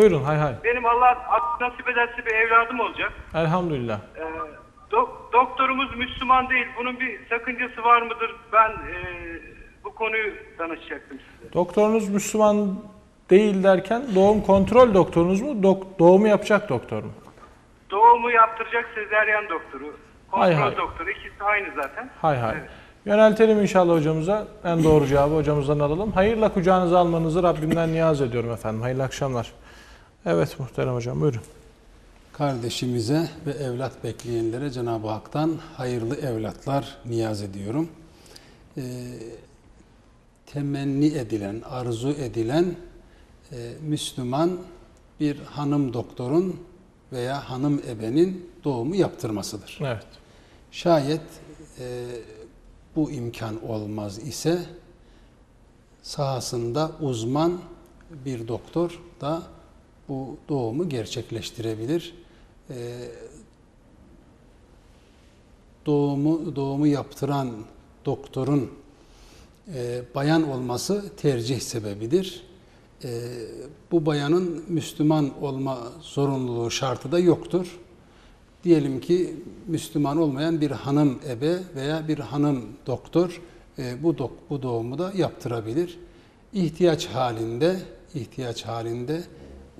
Buyurun hay hay. Benim Allah nasip ederse bir evladım olacak. Elhamdülillah. Ee, dok- doktorumuz Müslüman değil. Bunun bir sakıncası var mıdır? Ben e, bu konuyu danışacaktım size. Doktorunuz Müslüman değil derken doğum kontrol doktorunuz mu? Dok- doğumu yapacak doktor mu? Doğumu yaptıracak sezeryan doktoru. Hay Kontrol hay. doktoru. İkisi aynı zaten. Hay hay. Evet. Yöneltelim inşallah hocamıza. En doğru cevabı hocamızdan alalım. Hayırla kucağınıza almanızı Rabbimden niyaz ediyorum efendim. Hayırlı akşamlar. Evet muhterem hocam buyurun. Kardeşimize ve evlat bekleyenlere Cenab-ı Hak'tan hayırlı evlatlar niyaz ediyorum. Ee, temenni edilen, arzu edilen e, Müslüman bir hanım doktorun veya hanım ebenin doğumu yaptırmasıdır. Evet. Şayet e, bu imkan olmaz ise sahasında uzman bir doktor da bu doğumu gerçekleştirebilir. E, doğumu doğumu yaptıran doktorun e, bayan olması tercih sebebidir. E, bu bayanın Müslüman olma zorunluluğu şartı da yoktur. Diyelim ki Müslüman olmayan bir hanım ebe veya bir hanım doktor e, bu dok, bu doğumu da yaptırabilir. İhtiyaç halinde ihtiyaç halinde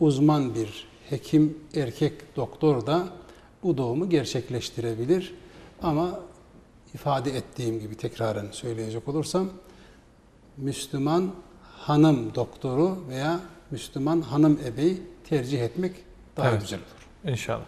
uzman bir hekim erkek doktor da bu doğumu gerçekleştirebilir. Ama ifade ettiğim gibi tekraren söyleyecek olursam Müslüman hanım doktoru veya Müslüman hanım ebeyi tercih etmek daha Evet. güzel olur. İnşallah.